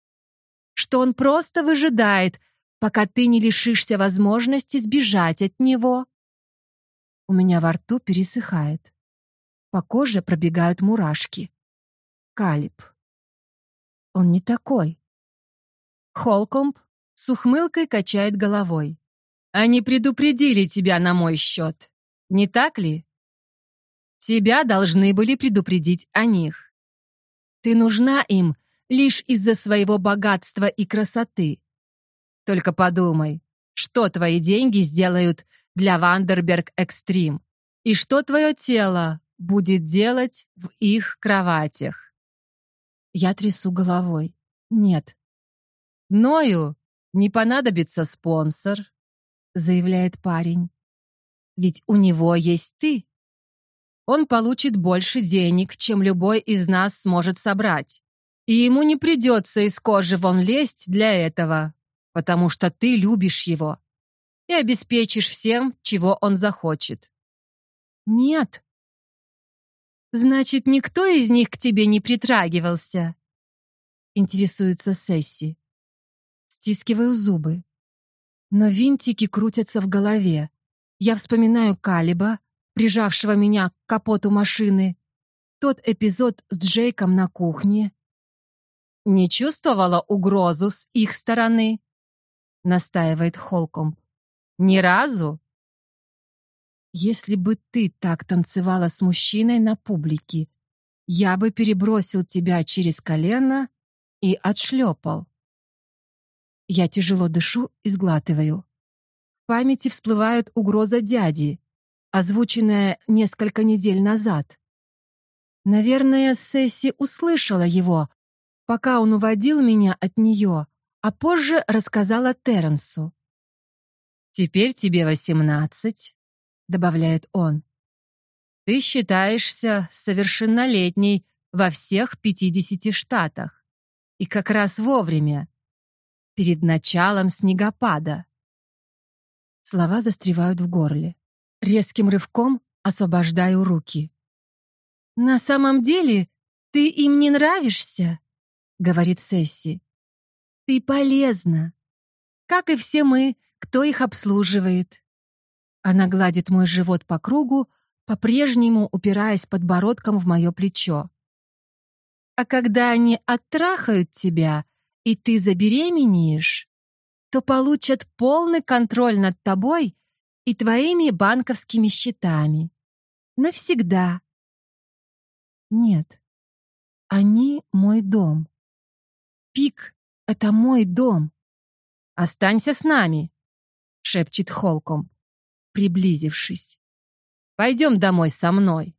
Что он просто выжидает, пока ты не лишишься возможности сбежать от него. У меня во рту пересыхает. По коже пробегают мурашки. Калиб. Он не такой. Холкомб с ухмылкой качает головой. Они предупредили тебя на мой счет. Не так ли? Тебя должны были предупредить о них. Ты нужна им лишь из-за своего богатства и красоты. Только подумай, что твои деньги сделают для Вандерберг Экстрим и что твое тело будет делать в их кроватях. Я трясу головой. Нет. Ною не понадобится спонсор, заявляет парень. Ведь у него есть ты он получит больше денег, чем любой из нас сможет собрать. И ему не придется из кожи вон лезть для этого, потому что ты любишь его и обеспечишь всем, чего он захочет. Нет. Значит, никто из них к тебе не притрагивался? Интересуется Сесси. Стискиваю зубы. Но винтики крутятся в голове. Я вспоминаю Калиба, прижавшего меня к капоту машины, тот эпизод с Джейком на кухне. «Не чувствовала угрозу с их стороны?» — настаивает Холком. «Ни разу?» «Если бы ты так танцевала с мужчиной на публике, я бы перебросил тебя через колено и отшлепал». Я тяжело дышу и сглатываю. В памяти всплывает угроза дяди, озвученное несколько недель назад. Наверное, Сесси услышала его, пока он уводил меня от нее, а позже рассказала Терренсу. «Теперь тебе восемнадцать», — добавляет он. «Ты считаешься совершеннолетней во всех пятидесяти штатах. И как раз вовремя, перед началом снегопада». Слова застревают в горле. Резким рывком освобождаю руки. «На самом деле ты им не нравишься», — говорит Сесси. «Ты полезна, как и все мы, кто их обслуживает». Она гладит мой живот по кругу, по-прежнему упираясь подбородком в мое плечо. «А когда они оттрахают тебя, и ты забеременеешь, то получат полный контроль над тобой и твоими банковскими счетами. Навсегда. Нет, они мой дом. Пик — это мой дом. Останься с нами, шепчет Холком, приблизившись. Пойдем домой со мной.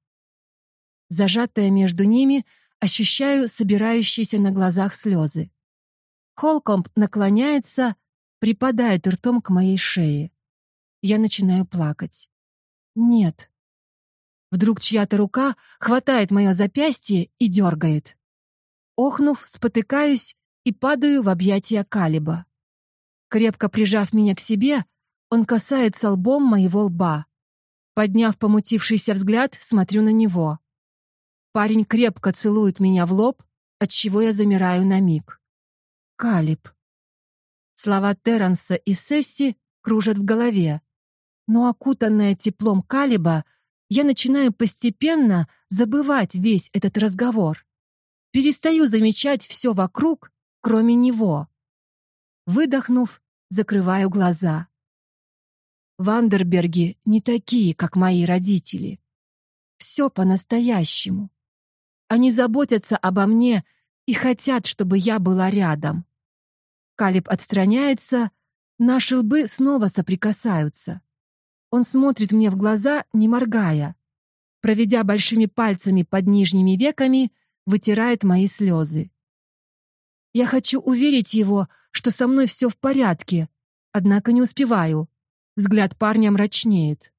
Зажатая между ними, ощущаю собирающиеся на глазах слезы. Холкомб наклоняется, припадает ртом к моей шее. Я начинаю плакать. Нет. Вдруг чья-то рука хватает мое запястье и дергает. Охнув, спотыкаюсь и падаю в объятия Калиба. Крепко прижав меня к себе, он касается лбом моего лба. Подняв помутившийся взгляд, смотрю на него. Парень крепко целует меня в лоб, отчего я замираю на миг. Калиб. Слова Терренса и Сесси кружат в голове. Но окутанная теплом Калиба, я начинаю постепенно забывать весь этот разговор. Перестаю замечать все вокруг, кроме него. Выдохнув, закрываю глаза. Вандерберги не такие, как мои родители. Все по-настоящему. Они заботятся обо мне и хотят, чтобы я была рядом. Калиб отстраняется, наши лбы снова соприкасаются. Он смотрит мне в глаза, не моргая. Проведя большими пальцами под нижними веками, вытирает мои слезы. Я хочу уверить его, что со мной все в порядке, однако не успеваю. Взгляд парня мрачнеет.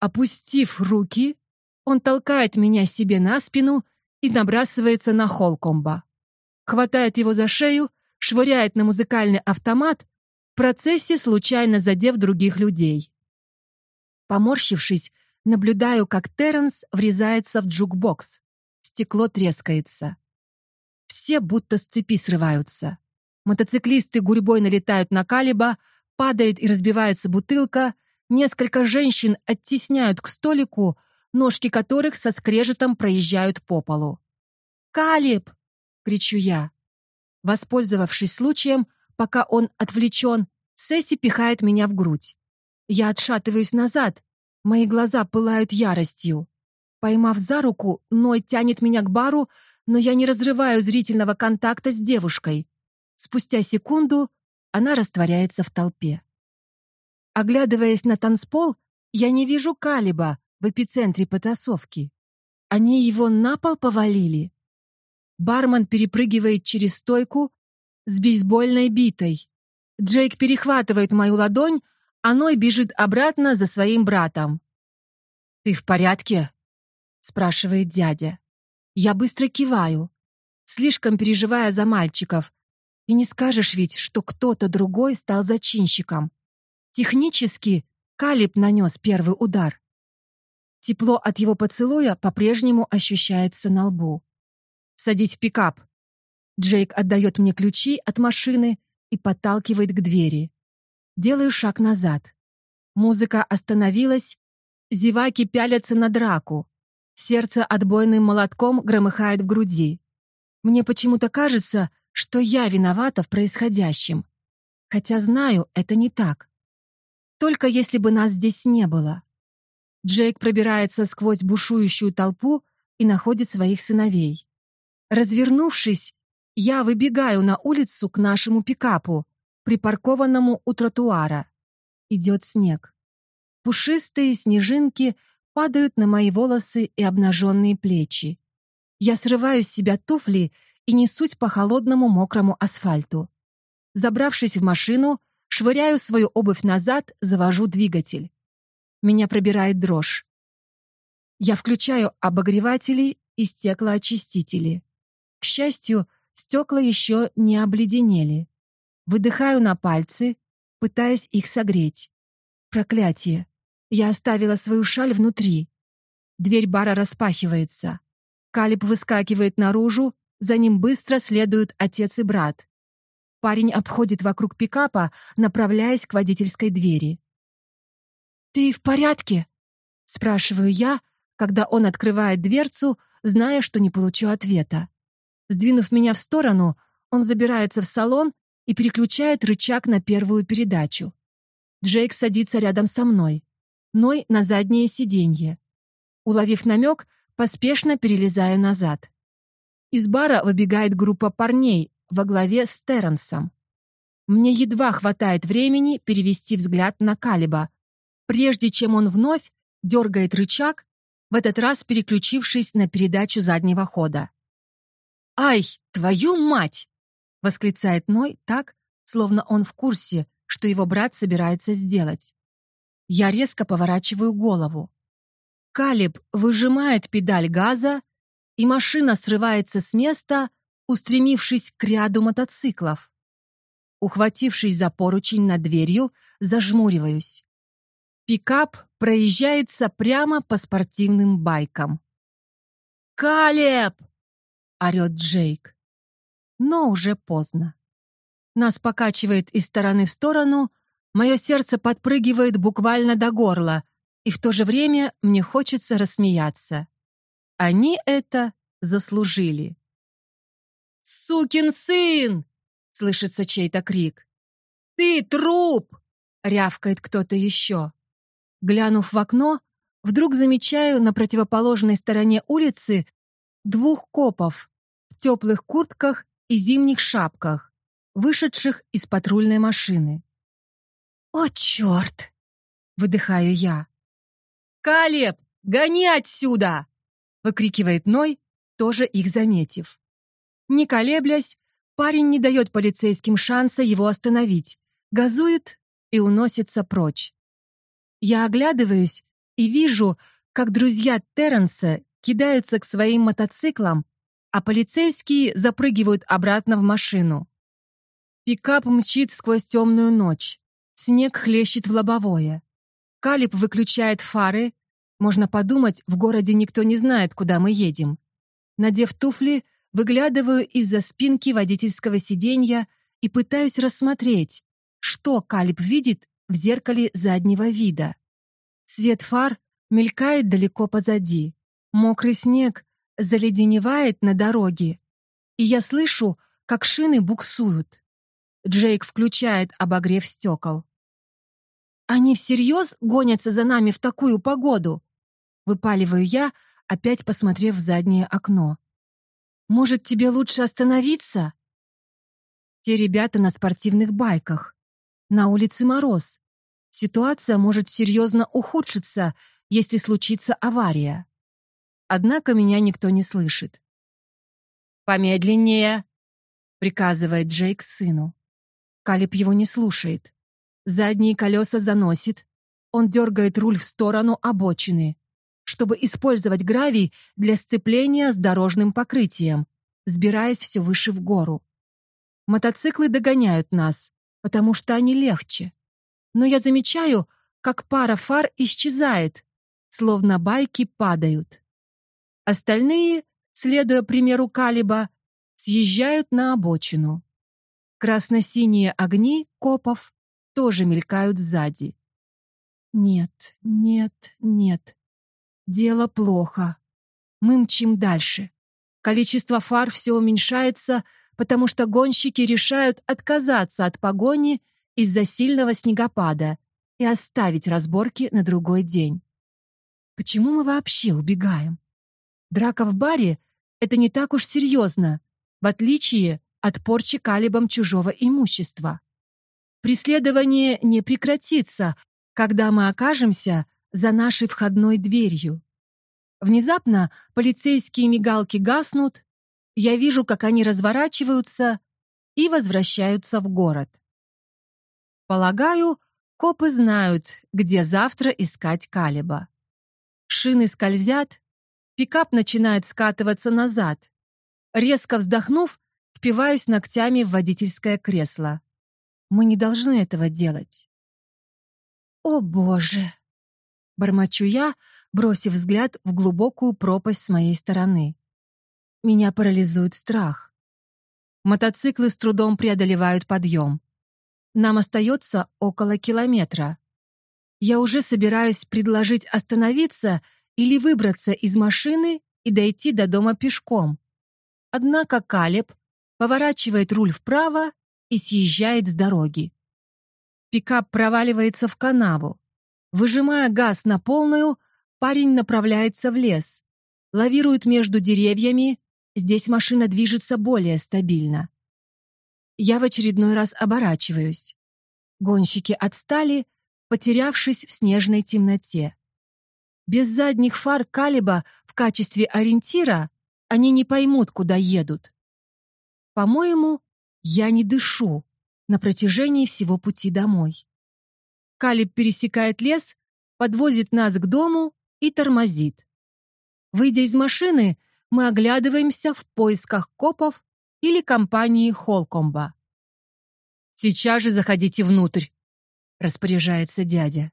Опустив руки, он толкает меня себе на спину и набрасывается на Холкомба. Хватает его за шею, швыряет на музыкальный автомат, в процессе случайно задев других людей. Поморщившись, наблюдаю, как Терренс врезается в джукбокс. Стекло трескается. Все будто с цепи срываются. Мотоциклисты гурьбой налетают на Калиба, падает и разбивается бутылка, несколько женщин оттесняют к столику, ножки которых со скрежетом проезжают по полу. «Калиб!» — кричу я. Воспользовавшись случаем, пока он отвлечен, Сесси пихает меня в грудь. Я отшатываюсь назад, мои глаза пылают яростью. Поймав за руку, Ной тянет меня к бару, но я не разрываю зрительного контакта с девушкой. Спустя секунду она растворяется в толпе. Оглядываясь на танцпол, я не вижу Калиба в эпицентре потасовки. Они его на пол повалили. Бармен перепрыгивает через стойку с бейсбольной битой. Джейк перехватывает мою ладонь, а Ной бежит обратно за своим братом. «Ты в порядке?» — спрашивает дядя. Я быстро киваю, слишком переживая за мальчиков, и не скажешь ведь, что кто-то другой стал зачинщиком. Технически Калиб нанес первый удар. Тепло от его поцелуя по-прежнему ощущается на лбу. «Садись в пикап». Джейк отдает мне ключи от машины и подталкивает к двери. Делаю шаг назад. Музыка остановилась, зеваки пялятся на драку. Сердце отбойным молотком громыхает в груди. Мне почему-то кажется, что я виновата в происходящем. Хотя знаю, это не так. Только если бы нас здесь не было. Джейк пробирается сквозь бушующую толпу и находит своих сыновей. Развернувшись, я выбегаю на улицу к нашему пикапу, припаркованному у тротуара. Идет снег. Пушистые снежинки падают на мои волосы и обнаженные плечи. Я срываю с себя туфли и несусь по холодному мокрому асфальту. Забравшись в машину, швыряю свою обувь назад, завожу двигатель. Меня пробирает дрожь. Я включаю обогреватели и стеклоочистители. К счастью, стекла еще не обледенели. Выдыхаю на пальцы, пытаясь их согреть. Проклятие. Я оставила свою шаль внутри. Дверь бара распахивается. Калиб выскакивает наружу, за ним быстро следуют отец и брат. Парень обходит вокруг пикапа, направляясь к водительской двери. «Ты в порядке?» — спрашиваю я, когда он открывает дверцу, зная, что не получу ответа. Сдвинув меня в сторону, он забирается в салон и переключает рычаг на первую передачу. Джейк садится рядом со мной, Ной на заднее сиденье. Уловив намек, поспешно перелезаю назад. Из бара выбегает группа парней во главе с Терренсом. Мне едва хватает времени перевести взгляд на Калиба, прежде чем он вновь дергает рычаг, в этот раз переключившись на передачу заднего хода. «Ай, твою мать!» — восклицает Ной так, словно он в курсе, что его брат собирается сделать. Я резко поворачиваю голову. Калиб выжимает педаль газа, и машина срывается с места, устремившись к ряду мотоциклов. Ухватившись за поручень над дверью, зажмуриваюсь. Пикап проезжается прямо по спортивным байкам. «Калеб!» — орёт Джейк. Но уже поздно. Нас покачивает из стороны в сторону, мое сердце подпрыгивает буквально до горла, и в то же время мне хочется рассмеяться. Они это заслужили. «Сукин сын!» — слышится чей-то крик. «Ты труп!» — рявкает кто-то еще. Глянув в окно, вдруг замечаю на противоположной стороне улицы двух копов теплых куртках и зимних шапках, вышедших из патрульной машины. «О, черт!» — выдыхаю я. «Калеб, гони отсюда!» — выкрикивает Ной, тоже их заметив. Не колеблясь, парень не дает полицейским шанса его остановить, газует и уносится прочь. Я оглядываюсь и вижу, как друзья Терренса кидаются к своим мотоциклам, а полицейские запрыгивают обратно в машину. Пикап мчит сквозь темную ночь. Снег хлещет в лобовое. Калиб выключает фары. Можно подумать, в городе никто не знает, куда мы едем. Надев туфли, выглядываю из-за спинки водительского сиденья и пытаюсь рассмотреть, что Калиб видит в зеркале заднего вида. Свет фар мелькает далеко позади. Мокрый снег заледеневает на дороге. И я слышу, как шины буксуют. Джейк включает обогрев стекол. «Они всерьез гонятся за нами в такую погоду?» Выпаливаю я, опять посмотрев в заднее окно. «Может, тебе лучше остановиться?» Те ребята на спортивных байках. На улице мороз. Ситуация может серьезно ухудшиться, если случится авария. Однако меня никто не слышит. «Помедленнее!» — приказывает Джейк сыну. Калиб его не слушает. Задние колеса заносит. Он дергает руль в сторону обочины, чтобы использовать гравий для сцепления с дорожным покрытием, сбираясь все выше в гору. Мотоциклы догоняют нас, потому что они легче. Но я замечаю, как пара фар исчезает, словно байки падают. Остальные, следуя примеру Калиба, съезжают на обочину. Красно-синие огни копов тоже мелькают сзади. Нет, нет, нет. Дело плохо. Мы мчим дальше. Количество фар все уменьшается, потому что гонщики решают отказаться от погони из-за сильного снегопада и оставить разборки на другой день. Почему мы вообще убегаем? Драка в баре — это не так уж серьезно, в отличие от порчи калибом чужого имущества. Преследование не прекратится, когда мы окажемся за нашей входной дверью. Внезапно полицейские мигалки гаснут, я вижу, как они разворачиваются и возвращаются в город. Полагаю, копы знают, где завтра искать Калиба. Шины скользят, пикап начинает скатываться назад. Резко вздохнув, впиваюсь ногтями в водительское кресло. Мы не должны этого делать. «О, Боже!» — бормочу я, бросив взгляд в глубокую пропасть с моей стороны. Меня парализует страх. Мотоциклы с трудом преодолевают подъем. Нам остается около километра. Я уже собираюсь предложить остановиться или выбраться из машины и дойти до дома пешком. Однако Калеб поворачивает руль вправо и съезжает с дороги. Пикап проваливается в канаву. Выжимая газ на полную, парень направляется в лес, лавирует между деревьями Здесь машина движется более стабильно. Я в очередной раз оборачиваюсь. Гонщики отстали, потерявшись в снежной темноте. Без задних фар Калиба в качестве ориентира они не поймут, куда едут. По-моему, я не дышу на протяжении всего пути домой. Калиб пересекает лес, подвозит нас к дому и тормозит. Выйдя из машины, мы оглядываемся в поисках копов или компании Холкомба. «Сейчас же заходите внутрь», — распоряжается дядя.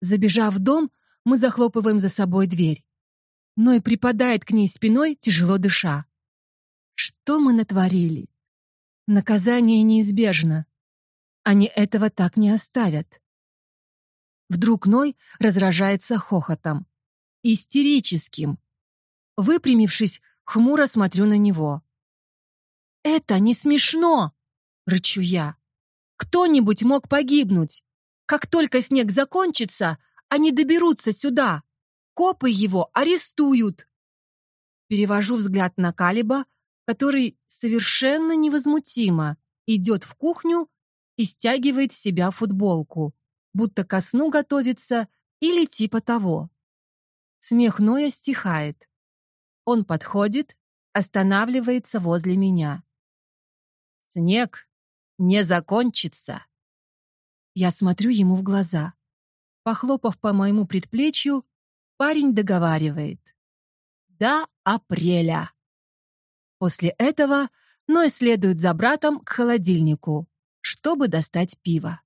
Забежав в дом, мы захлопываем за собой дверь. Но и припадает к ней спиной, тяжело дыша. Что мы натворили? Наказание неизбежно. Они этого так не оставят. Вдруг Ной разражается хохотом. Истерическим. Выпрямившись, хмуро смотрю на него. «Это не смешно!» — рычу я. «Кто-нибудь мог погибнуть. Как только снег закончится, они доберутся сюда. Копы его арестуют. Перевожу взгляд на Калиба, который совершенно невозмутимо идет в кухню и стягивает с себя футболку, будто ко сну готовится или типа того. Смех Ноя стихает. Он подходит, останавливается возле меня. «Снег не закончится». Я смотрю ему в глаза. Похлопав по моему предплечью, парень договаривает. До апреля. После этого Ной следует за братом к холодильнику, чтобы достать пиво.